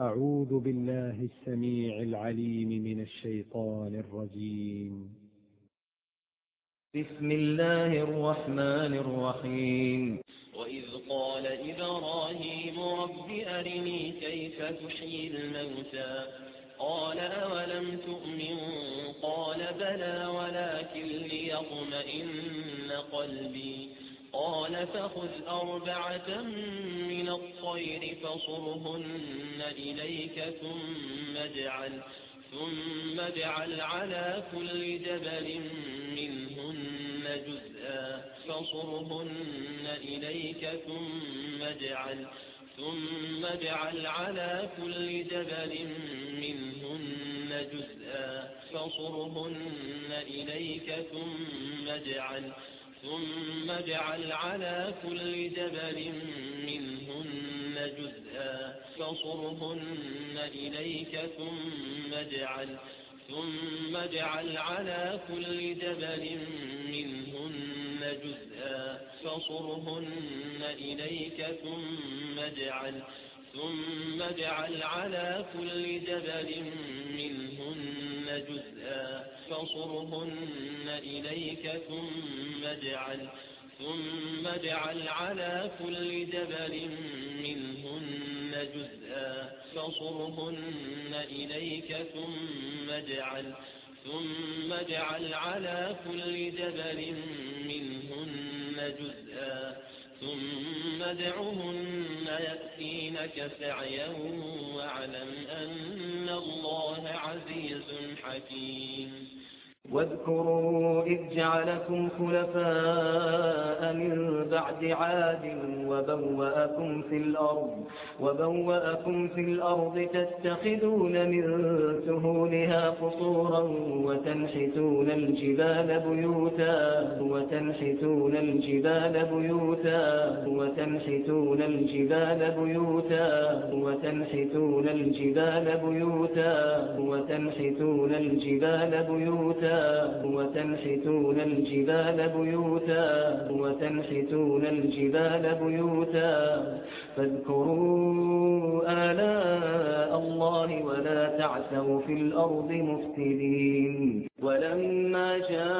أعوذ بالله السميع العليم من الشيطان الرجيم. بسم الله الرحمن الرحيم. وإذ قال إبراهيم رب أرني كيف تحيي الموتى؟ قال أولم تؤمن؟ قال بلى ولكن ليطمئن قلبي. قال فخذ أربعة من الطير فصرهن إليك ثم اجعل ثم اجعل على كل جبل منهن جزءا فصرهن إليك ثم اجعل ثم اجعل على كل جبل منهن جزءا فصرهن إليك ثم اجعل ثم اجعل على كل جبل منهن جزءا فصرهن إليك ثم اجعل ثم اجعل على كل جبل منهن جزءا فصرهن إليك ثم اجعل ثم اجعل على كل جبل منهن جزءا فصرهن إليك ثم اجعل ثم اجعل على كل جبل منهن جزءا. فصرهن إليك ثم اجعل ثم اجعل على كل جبل منهن جزءا. ثم ادعهن يأتينك سعيا واعلم أن الله عزيز حكيم. واذكروا إذ جعلكم خلفاء من بعد عاد وبوأكم في الأرض وبوأكم في الأرض تتخذون من سهولها قصورا وتنحتون الجبال بيوتا وتنحتون الجبال بيوتا وتنحتون الجبال بيوتا وتنحتون الجبال بيوتا وتنحتون الجبال بيوتا وتنحتون الجبال بيوتا وتنحتون الجبال بيوتا فاذكروا آلاء الله ولا تعثوا في الأرض مفسدين. ولما جاء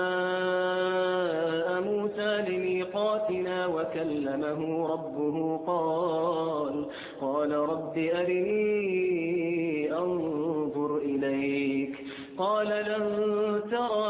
موسى لميقاتنا وكلمه ربه قال قال رب أرني أنظر إليك. قال لن تراني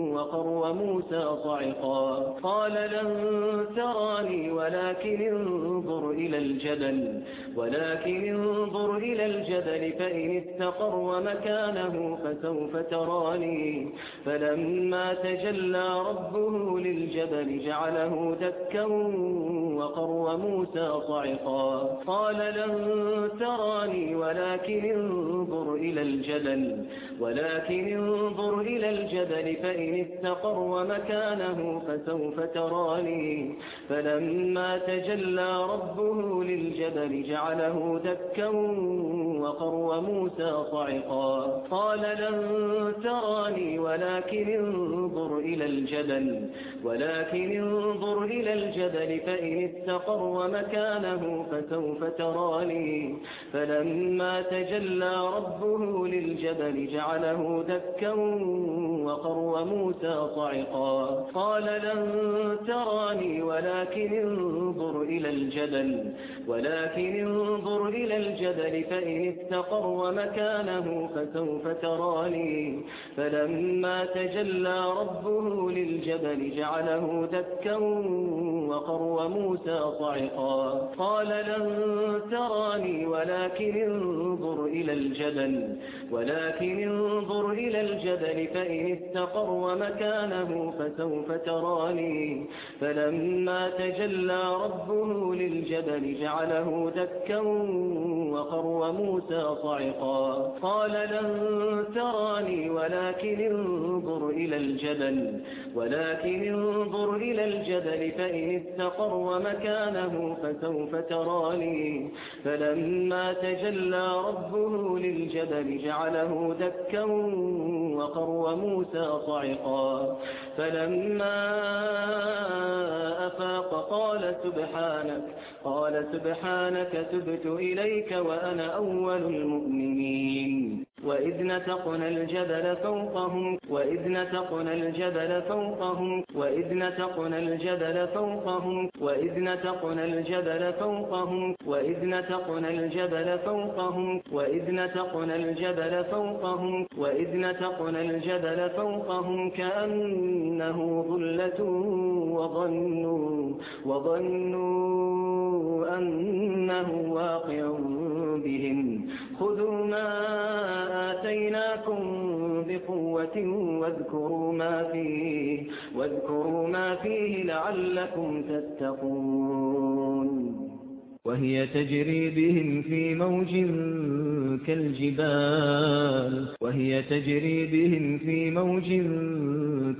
وقر موسى صعقا. قال لن تراني ولكن انظر إلى الجبل ولكن انظر إلى الجبل فإن استقر مكانه فسوف تراني. فلما تجلى ربه للجبل جعله دكا وقر موسى صعقا. قال لن تراني ولكن انظر إلى الجبل ولكن انظر إلى الجبل فإن استقر مكانه فسوف تراني. فلما تجلى ربه للجبل جعله دكا وقر موسى صعقا. قال لن تراني ولكن انظر إلى الجبل ولكن انظر إلى الجبل فإن استقر مكانه فسوف تراني. فلما تجلى ربه للجبل جعله دكا وقر موسى صعقا. قال لن تراني ولكن انظر إلى الجبل. ولكن انظر إلى الجبل فإن استقر مكانه فسوف تراني. فلما تجلى ربه للجبل جعله دكا وقر موسى صعقا. قال لن تراني ولكن انظر إلى الجبل ولكن انظر إلى الجبل فإن استقر مكانه فسوف تراني. فلما تجلى ربه للجبل جعله جعله دكا وقر موسى صعقا. قال لن تراني ولكن انظر إلى الجبل ولكن انظر إلى الجبل فإن استقر مكانه فسوف تراني. فلما تجلى ربه للجبل جعله دكا وقر موسى صعقا. فلما أفاق قال سبحانك قال سبحانك تبت إليك وأنا أول المؤمنين. وإذ نتقنا الجبل فوقهم وإذ نتقنا الجبل فوقهم وإذ نتقنا الجبل فوقهم وإذ نتقنا الجبل فوقهم وإذ نتقنا الجبل فوقهم وإذ نتقنا الجبل فوقهم وإذ نتقنا الجبل فوقهم كأنه ظلة وظنوا وظنوا أنه واقع بهم. خذوا ما آتيناكم بقوة واذكروا ما فيه واذكروا ما فيه لعلكم تتقون. وهي تجري بهم في موج كالجبال. وهي تجري بهم في موج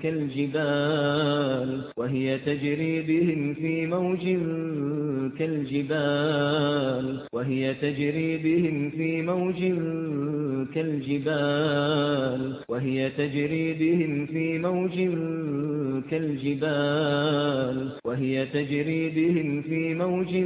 كالجبال. وهي تجري بهم في موج كالجبال. وهي تجري بهم في موج كالجبال. وهي تجري بهم في موج كالجبال. وهي تجري بهم في موج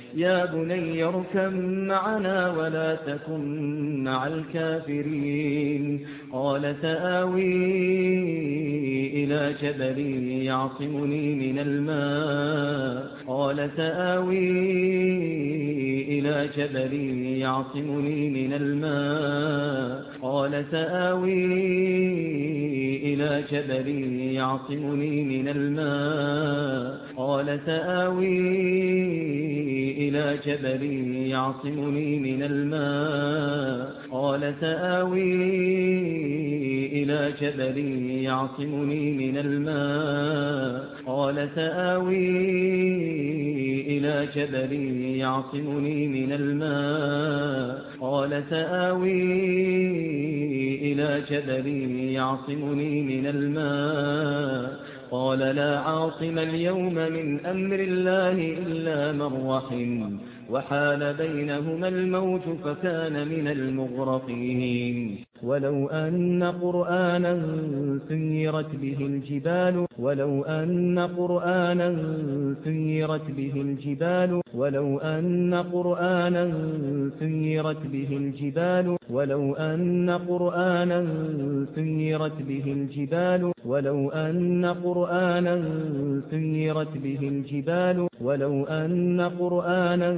يا بني اركب معنا ولا تكن مع الكافرين. قال سآوي إلى جبل يعصمني من الماء. قال سآوي إلى جبل يعصمني من الماء. قال سآوي إلى جبل يعصمني من الماء. قال سآوي إلى جبل يعصمني من الماء. قال سآوي إلى جبل يعصمني من الماء. قال سآوي إلى جبل يعصمني من الماء. قال سآوي إلى جبل يعصمني من الماء. قال لا عاصم اليوم من أمر الله إلا من رحم وحال بينهما الموت فكان من المغرقين. ولو أن قرآنا سيرت به الجبال ولو أن قرآنا سيرت به الجبال ولو أن قرآنا سيرت به الجبال ولو أن قرآنا سيرت به الجبال ولو أن قرآنا سيرت به الجبال ولو أن قرآنا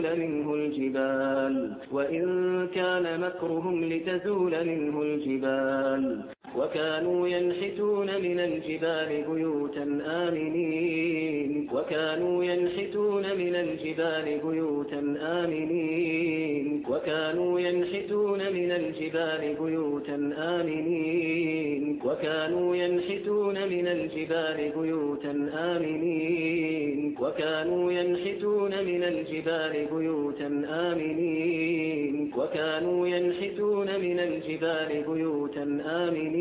لتزول منه الجبال وإن كان مكرهم لتزول منه الجبال. وكانوا ينحتون من الجبال بيوتا آمنين. وكانوا ينحتون من الجبال بيوتا آمنين. وكانوا ينحتون من الجبال بيوتا آمنين. وكانوا ينحتون من الجبال بيوتا آمنين. وكانوا ينحتون من الجبال بيوتا آمنين. وكانوا ينحتون من الجبال بيوتا آمنين.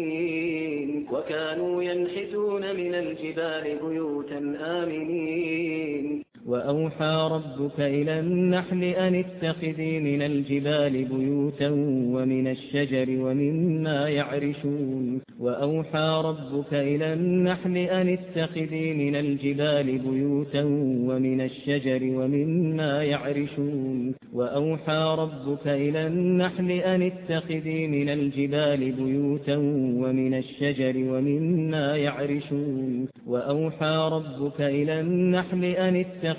وكانوا ينحتون من الجبال بيوتا آمنين. وأوحى ربك إلى النحل أن اتخذي من الجبال بيوتا ومن الشجر ومما يعرشون وأوحى ربك إلى النحل أن اتخذي من الجبال بيوتا ومن الشجر ومما يعرشون وأوحى ربك إلى النحل أن اتخذي من الجبال بيوتا ومن الشجر ومما يعرشون وأوحى ربك إلى النحل أن اتخذي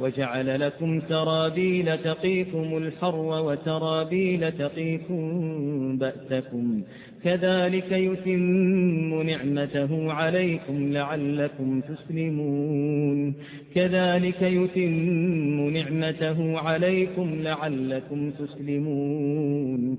وجعل لكم ترابيل تقيكم الحر وترابيل تقيكم بأسكم. كذلك يتم نعمته عليكم لعلكم تسلمون. كذلك يتم نعمته عليكم لعلكم تسلمون.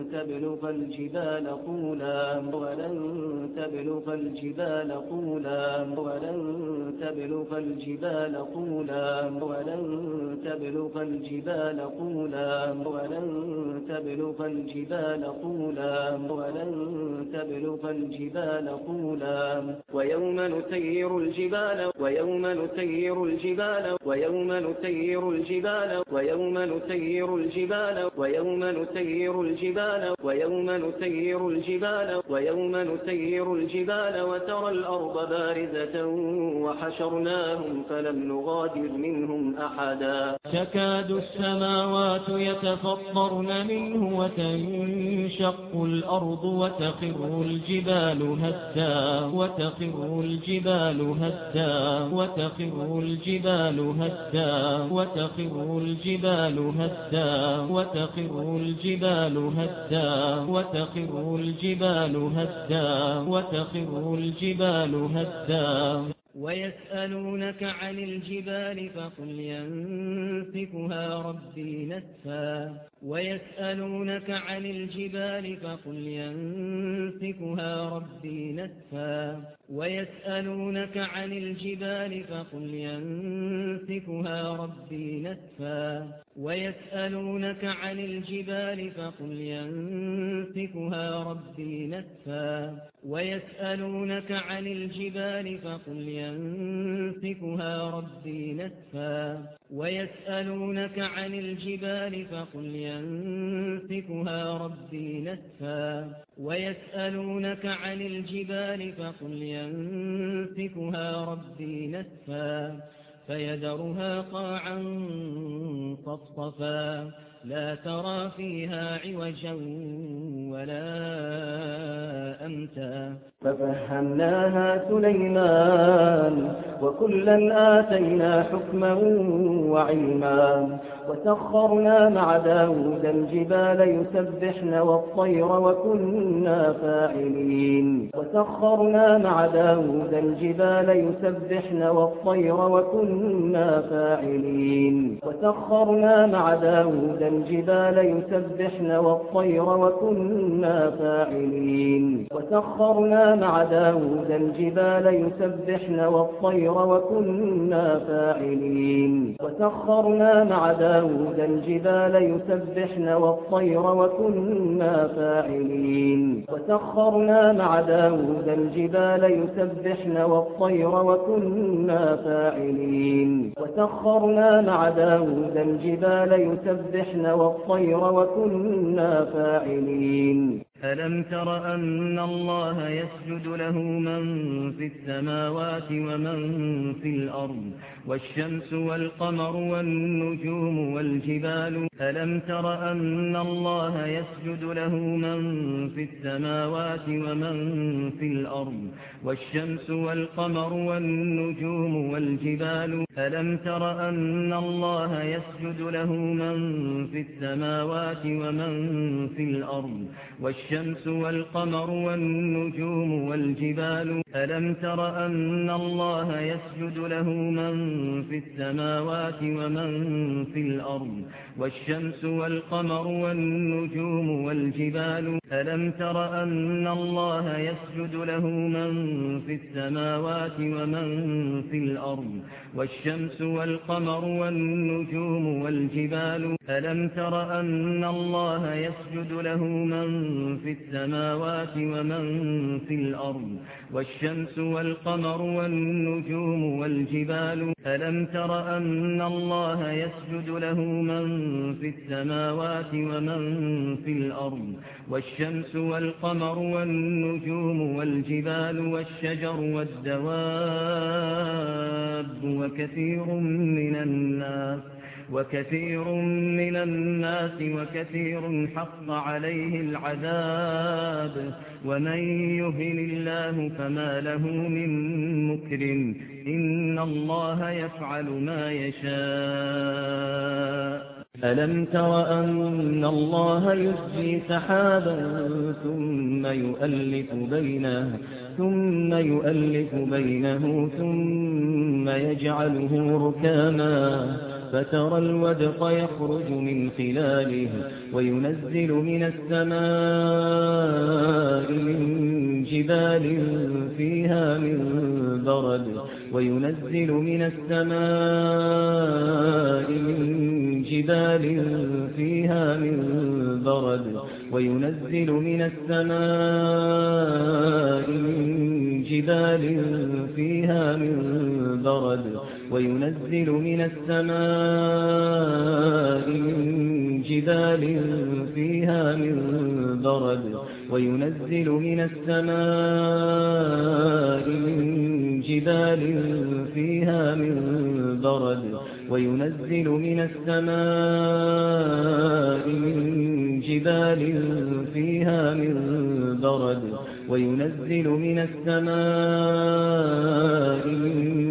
تبلغ الجبال طولا ولن تبلغ الجبال طولا ولن تبلغ الجبال طولا ولن تبلغ الجبال طولا ولن تبلغ الجبال طولا ولن تبلغ الجبال طولا. ويوم نسير الجبال ويوم نسير الجبال ويوم نسير الجبال ويوم نسير الجبال ويوم نسير الجبال ويوم نسير الجبال ويوم نسير الجبال وترى الأرض بارزة وحشرناهم فلم نغادر منهم أحدا. تكاد السماوات يتفطرن منه وتنشق الأرض وتخر الجبال هدا وتخر الجبال هدا وتخر الجبال هدا وتخر الجبال هدا وتخر الجبال هدا. وتخر الجبال هدا وتخر الجبال هدا. ويسألونك عن الجبال فقل ينسفها ربي نسفا. ويسألونك عن الجبال فقل ينسفها ربي نسفا. ويسألونك عن الجبال فقل ينسفها ربي نسفا. ويسألونك عن الجبال فقل ينسفها ربي نسفا. ويسألونك عن الجبال فقل ينسفها ربي نسفا. ويسألونك عن الجبال فقل ينسفها ربي نسفا. ويسألونك عن الجبال فقل ينسفها ربي نسفا. فيذرها قاعا صفصفا. لا ترى فيها عوجا ولا أمتا. ففهمناها سليمان وكلا آتينا حكما وعلما وسخرنا مع داود الجبال يسبحن والطير وكنا فاعلين. وسخرنا مع داود الجبال يسبحن والطير وكنا فاعلين. وسخرنا مع داود الجبال يسبحن والطير وكنا فاعلين. وسخرنا مع داود الجبال يسبحن والطير وكنا فاعلين. وسخرنا مع داود الجبال يسبحن والطير وكنا فاعلين. وسخرنا مع داود الجبال يسبحن والطير وكنا فاعلين. وسخرنا مع داود الجبال يسبحن والطير وكنا فاعلين. ألم تر أن الله يسجد له من في السماوات ومن في الأرض؟ والشمس والقمر والنجوم والجبال ألم تر أن الله يسجد له من في السماوات ومن في الأرض؟ والشمس والقمر والنجوم والجبال ألم تر أن الله يسجد له من في السماوات ومن في الأرض؟ والشمس والقمر والنجوم والجبال ألم تر أن الله يسجد له من في السماوات ومن في الأرض والشمس والقمر والنجوم والجبال ألم تر أن الله يسجد له من في السماوات ومن في الأرض؟ والشمس والقمر والنجوم والجبال ألم تر أن الله يسجد له من في السماوات ومن في الأرض؟ والشمس والقمر والنجوم والجبال ألم تر أن الله يسجد له من في السماوات ومن في الأرض والشمس والقمر والنجوم والجبال والشجر والدواب وكثير من الناس وكثير من الناس وكثير حق عليه العذاب. ومن يهن الله فما له من مكرم إن الله يفعل ما يشاء. ألم تر أن الله يسجي سحابا ثم يؤلف بينه ثم يؤلف بينه ثم يجعله ركاما. فترى الودق يخرج من خلاله وينزل من السماء من جبال فيها من برد وينزل من السماء من جبال فيها من برد وينزل من السماء من جبال فيها من برد وينزل من السماء جبال فيها من برد وينزل من السماء جبال فيها من برد وينزل من السماء جبال فيها من برد وينزل من السماء من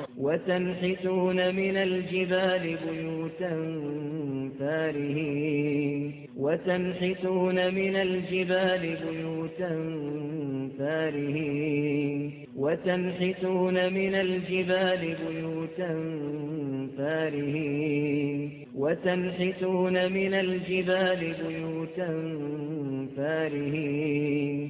وتنحتون من الجبال بيوتا فارهين. وتنحتون من الجبال بيوتا فارهين. وتنحتون من الجبال بيوتا فارهين. وتنحتون من الجبال بيوتا فارهين.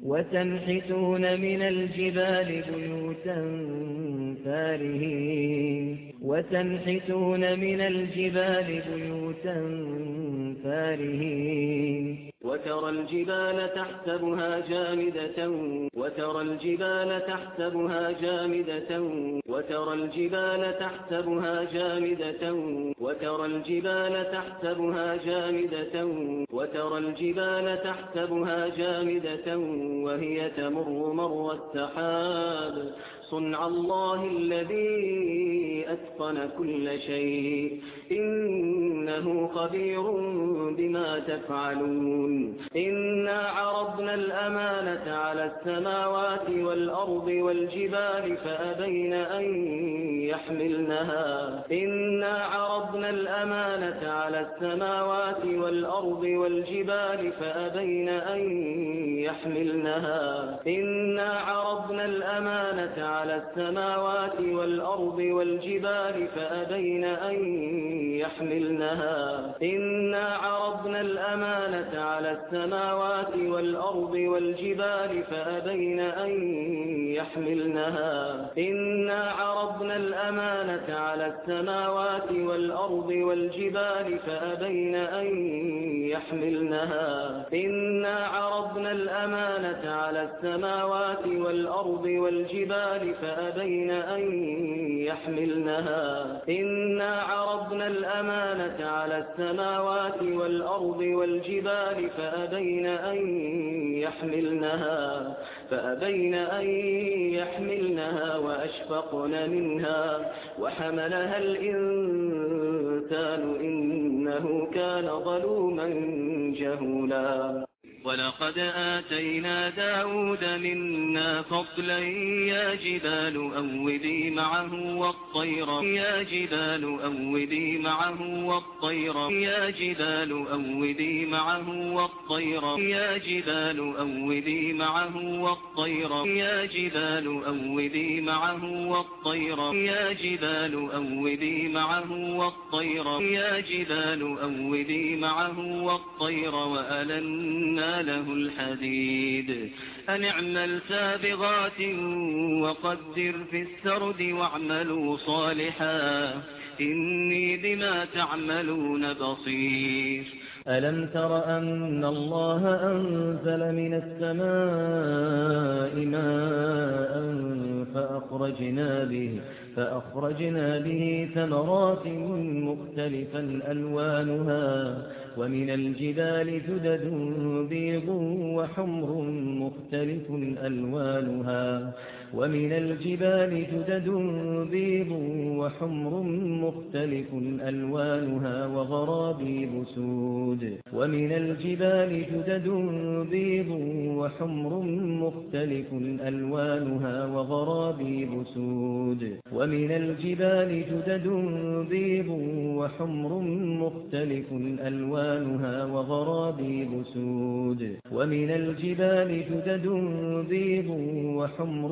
وتنحتون من الجبال بيوتا فارهين. وتنحتون من الجبال بيوتا فارهين. وترى الجبال تحسبها جامدة وترى الجبال تحسبها جامدة وترى الجبال تحسبها جامدة وترى الجبال تحسبها جامدة وترى الجبال تحسبها جامدة. وهي تمر مر السحاب. صنع الله الذي أتقن كل شيء. إنه خبير بما تفعلون. إنا عرضنا الأمانة على السماوات والأرض والجبال فأبين أن يحملنها إنا عرضنا الأمانة على السماوات والأرض والجبال فأبين أن يحملنها. إنا عرضنا الأمانة على السماوات والأرض والجبال فأبين أن يحملنها. إنا عرضنا الأمانة على السماوات والأرض والجبال فأبين أن يحملنها. إنا عرضنا الأمانة على السماوات والأرض والجبال فأبين أن يحملنها. إنا عرضنا الأمانة على السماوات والأرض والجبال فأبين أن يحملنها. إنا عرضنا الأمانة على السماوات والأرض والجبال فأبين أن يحملنها. فأبين أن يحملنها وأشفقن منها وحملها الإنسان إنه كان ظلوما جهولا. ولقد آتينا داود منا فضلا يا جبال أوبي معه والطير يا جبال أوبي معه والطير يا جبال أوبي معه والطير يا جبال أوبي معه والطير يا جبال أوبي معه والطير يا جبال أوبي معه والطير يا جبال أوبي معه والطير وألنا له الحديد. أن اعمل سابغات وقدر في السرد واعملوا صالحا. إني بما تعملون بصير. ألم تر أن الله أنزل من السماء ماء فأخرجنا به فأخرجنا به ثمرات مختلفا ألوانها. ومن الجبال جدد بيض وحمر مختلف ألوانها. ومن الجبال جدد بيض وحمر مختلف ألوانها وغرابيب سود. ومن الجبال جدد بيض وحمر مختلف ألوانها وغرابيب سود. ومن الجبال جدد بيض وحمر مختلف ألوانها وغرابيب سود ومن الجبال جدد بيض وحمر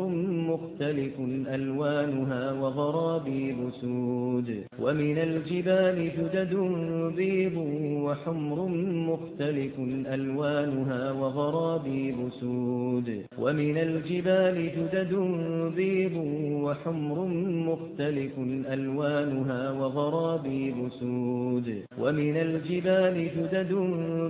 مختلف ألوانها وغرابيب سود ومن الجبال جدد بيض وحمر مختلف ألوانها وغرابيب سود ومن الجبال جدد بيض وحمر مختلف ألوانها وغرابيب سود ومن الجبال جدد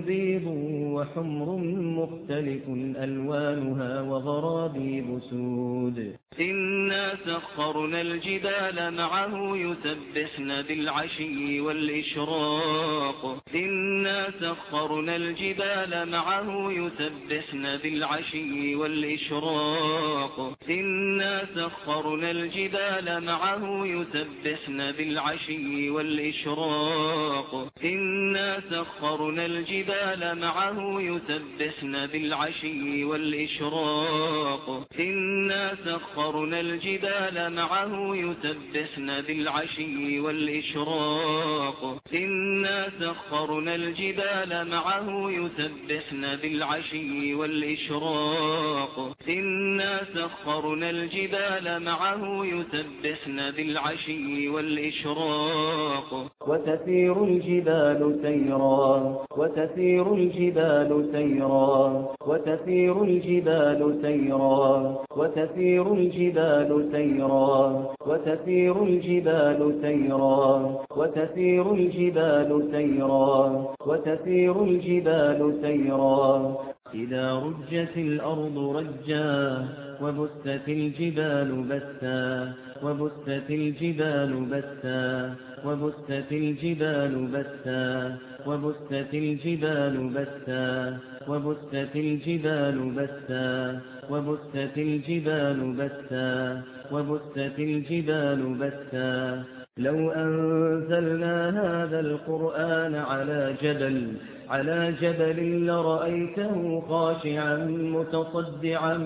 بيض وحمر مختلف ألوانها وغرابيب سود. إنا سخرنا الجبال معه يسبحن بالعشي والإشراق. إنا سخرنا الجبال معه يسبحن بالعشي والإشراق. إنا سخرنا الجبال معه يسبحن بالعشي والإشراق. إنا سخرنا الجبال معه يسبحن بالعشي والإشراق. إنا سخرنا الجبال الجبال معه يسبحن بالعشي والإشراق. إنا سخرنا الجبال معه يسبحن بالعشي والإشراق. إنا سخرنا الجبال معه يسبحن بالعشي والإشراق. وتسير الجبال سيرا وتسير الجبال سيرا وتسير الجبال سيرا وتسير الجبال سيرا وتسير الجبال سيرا وتسير الجبال سيرا وتسير الجبال سيرا. إذا رجت الأرض رجا وبست الجبال بسا وبست الجبال بسا وبست الجبال بسا وبست الجبال بسا وبست الجبال بسا وبست الجبال بسا وبست الجبال بسا. لو أنزلنا هذا القرآن على جبل على جبل لرأيته خاشعا متصدعا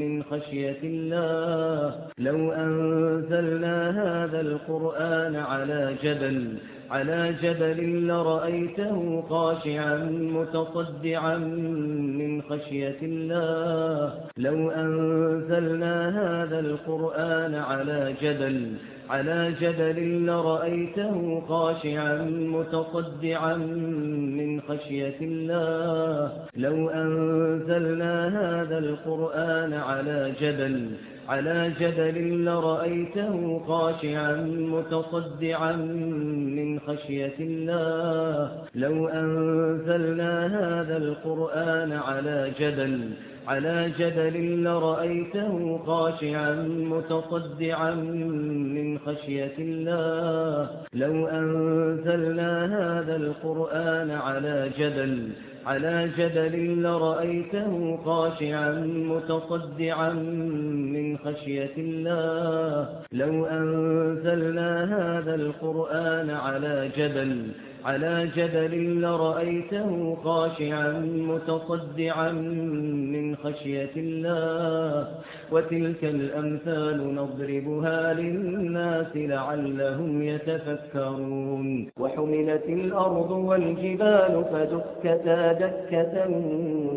من خشية الله. لو أنزلنا هذا القرآن على جبل على جبل لرأيته خاشعا متصدعا من خشية الله. لو أنزلنا هذا القرآن على جبل على جبل لرأيته خاشعا متصدعا من خشية الله. لو أنزلنا هذا القرآن على جبل على جبل لرأيته خاشعا متصدعا من خشية الله. لو أنزلنا هذا القرآن على جبل على جبل لرأيته خاشعا متصدعا من خشية الله. لو أنزلنا هذا القرآن على جبل على جبل لرأيته خاشعا متصدعا من خشية الله. لو أنزلنا هذا القرآن على جبل على جبل لرأيته خاشعا متصدعا من خشية الله. وتلك الأمثال نضربها للناس لعلهم يتفكرون. وحملت الأرض والجبال فدكتا دكة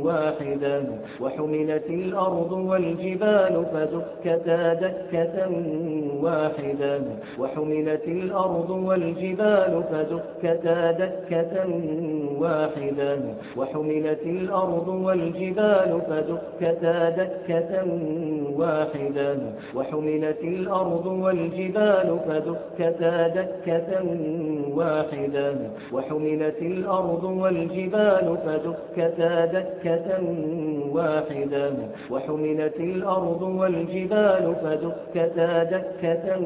واحدة. وحملت الأرض والجبال فدكتا دكة واحدة. وحملت الأرض والجبال فدكتا دكة واحدة. وحملت الأرض والجبال فدكتا دكة واحدة وحملت الأرض والجبال فدكتا دكة واحدة وحملت الأرض والجبال فدكتا دكة واحدة وحملت الأرض والجبال فدكتا دكة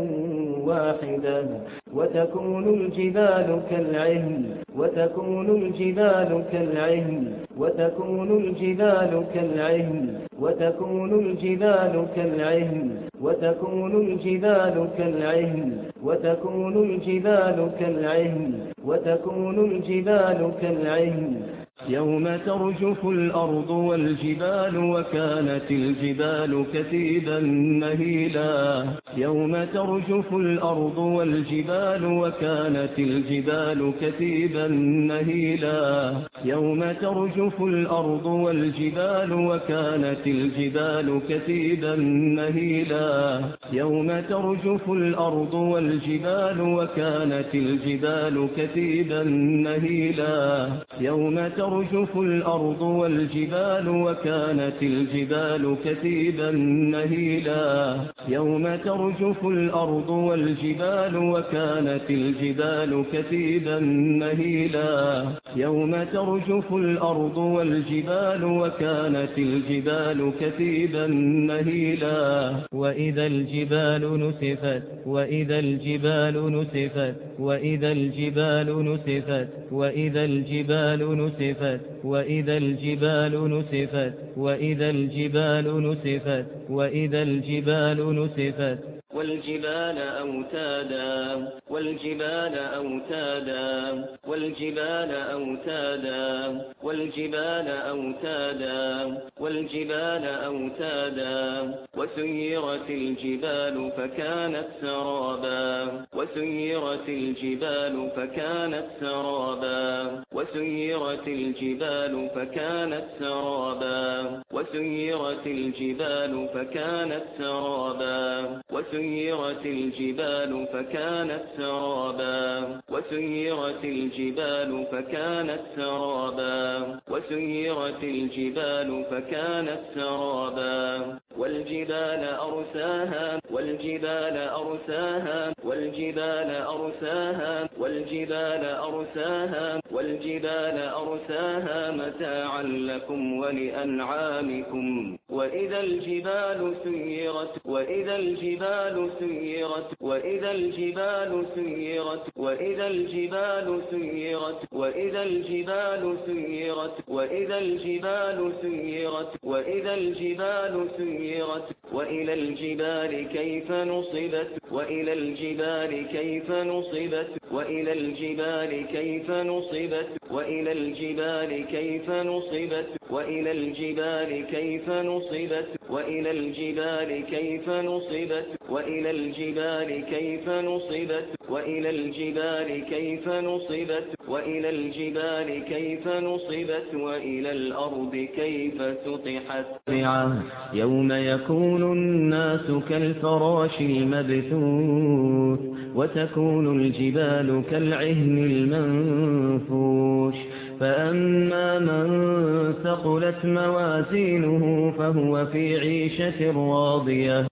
واحدة وتكون الجبال كالعهن وتكون الجبال كالعهن وتكون الجبال كالعهن وتكون الجبال كالعهن وتكون الجبال كالعهن وتكون الجبال كالعهن وتكون الجبال كالعهن. يوم ترجف الأرض والجبال وكانت الجبال كثيبا مهيلا. يوم ترجف الأرض والجبال وكانت الجبال كثيبا مهيلا. يوم ترجف الأرض والجبال وكانت الجبال كثيبا مهيلا. يوم ترجف الأرض والجبال وكانت الجبال كثيبا مهيلا. يوم ترجف ترجف الأرض والجبال وكانت الجبال كثيبا مهيلا يوم ترجف الأرض والجبال وكانت الجبال كثيبا مهيلا يوم ترجف الأرض والجبال وكانت الجبال كثيبا مهيلا وإذا الجبال نسفت وإذا الجبال نسفت وإذا الجبال نسفت وإذا الجبال نسفت. وإذا الجبال نسفت وإذا الجبال نسفت وإذا الجبال نسفت. والجبال أوتادا والجبال أوتادا والجبال أوتادا والجبال أوتادا والجبال أوتادا. وسيرت الجبال فكانت سرابا وسيرت الجبال فكانت سرابا وسيرت الجبال فكانت سرابا وسيرت الجبال فكانت سرابا وسيرت الجبال فكانت سرابا. وسيرت الجبال فكانت سرابا. وسيرت الجبال فكانت سرابا. والجبال أرساها والجبال أرساها والجبال أرساها والجبال أرساها والجبال أرساها متاعا لكم ولأنعامكم. وإذا الجبال سيرت وإذا الجبال سيرت وإذا الجبال سيرت وإذا الجبال سيرت وإذا الجبال سيرت وإذا الجبال سيرت وإذا الجبال سيرت. وإلى الجبال كيف نصبت وإلى الجبال كيف نصبت؟ وإلى الجبال كيف نصبت؟ وإلى الجبال كيف نصبت؟ وإلى الجبال كيف نصبت؟ وإلى الجبال كيف نصبت؟ وإلى الجبال كيف نصبت؟ وإلى الجبال كيف نصبت؟ وإلى الجبال كيف نصبت؟ وإلى الأرض كيف سطحت؟ يوم يكون الناس كالفراش المبثوث. وتكون الجبال كالعهن المنفوش. فأما من ثقلت موازينه فهو في عيشة راضية.